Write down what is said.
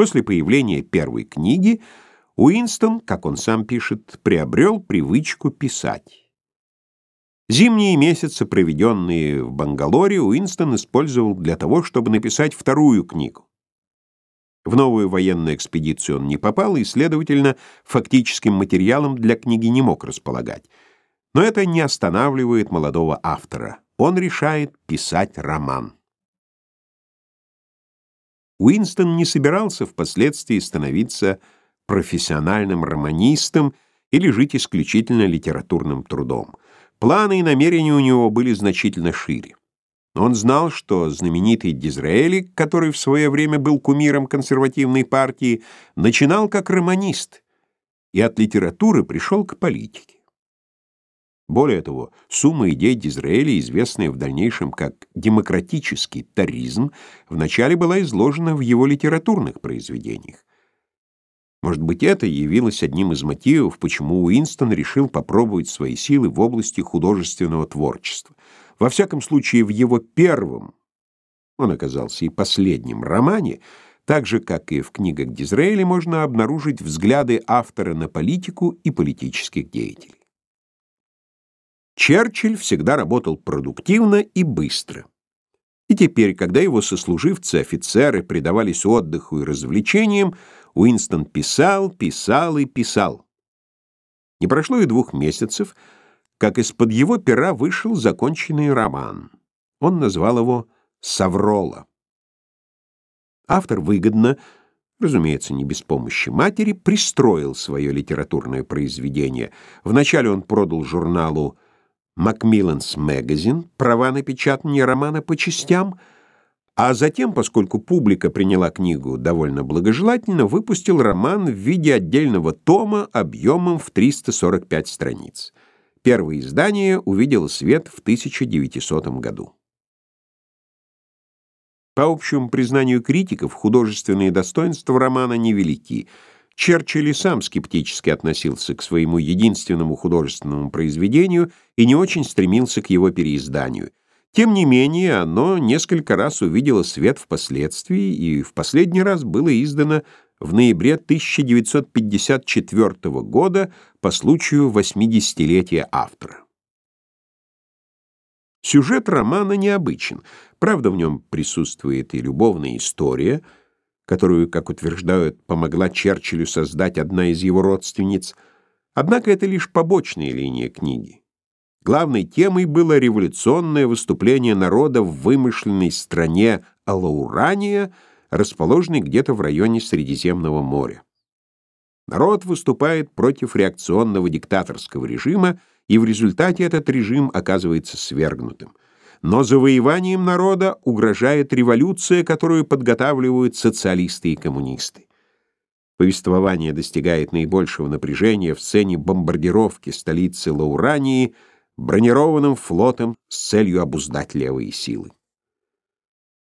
После появления первой книги Уинстон, как он сам пишет, приобрел привычку писать. Зимние месяцы, проведенные в Бангалоре, Уинстон использовал для того, чтобы написать вторую книгу. В новую военную экспедицию он не попал и, следовательно, фактическим материалом для книги не мог располагать. Но это не останавливает молодого автора. Он решает писать роман. Уинстон не собирался впоследствии становиться профессиональным романистом или жить исключительно литературным трудом. Планы и намерения у него были значительно шире. Он знал, что знаменитый Дизраэли, который в свое время был кумиром консервативной партии, начинал как романист и от литературы пришел к политике. Более того, сумма идей Дизраэля, известная в дальнейшем как демократический таризм, вначале была изложена в его литературных произведениях. Может быть, это явилось одним из мотивов, почему Уинстон решил попробовать свои силы в области художественного творчества. Во всяком случае, в его первом, он оказался и последнем романе, так же, как и в книгах Дизраэля, можно обнаружить взгляды автора на политику и политических деятелей. Черчилль всегда работал продуктивно и быстро. И теперь, когда его сослуживцы-офицеры предавались отдыху и развлечениям, Уинстон писал, писал и писал. Не прошло и двух месяцев, как из-под его пера вышел законченный роман. Он назвал его «Саврола». Автор выгодно, разумеется, не без помощи матери, пристроил свое литературное произведение. Вначале он продал журналу «Макмилланс Magazine права на печатание романа по частям — а затем, поскольку публика приняла книгу довольно благожелательно, выпустил роман в виде отдельного тома объемом в 345 страниц. Первое издание увидело свет в 1900 году. По общему признанию критиков, художественные достоинства романа невелики. Черчилль сам скептически относился к своему единственному художественному произведению и не очень стремился к его переизданию. Тем не менее, оно несколько раз увидело свет впоследствии и в последний раз было издано в ноябре 1954 года по случаю 80-летия автора. Сюжет романа необычен. Правда, в нем присутствует и любовная история, которую, как утверждают, помогла Черчиллю создать одна из его родственниц. Однако это лишь побочная линия книги. Главной темой было революционное выступление народа в вымышленной стране Алаурания, расположенной где-то в районе Средиземного моря. Народ выступает против реакционного диктаторского режима, и в результате этот режим оказывается свергнутым. Но завоеванием народа угрожает революция, которую подготавливают социалисты и коммунисты. Повествование достигает наибольшего напряжения в сцене бомбардировки столицы Лаурании – бронированным флотом с целью обуздать левые силы.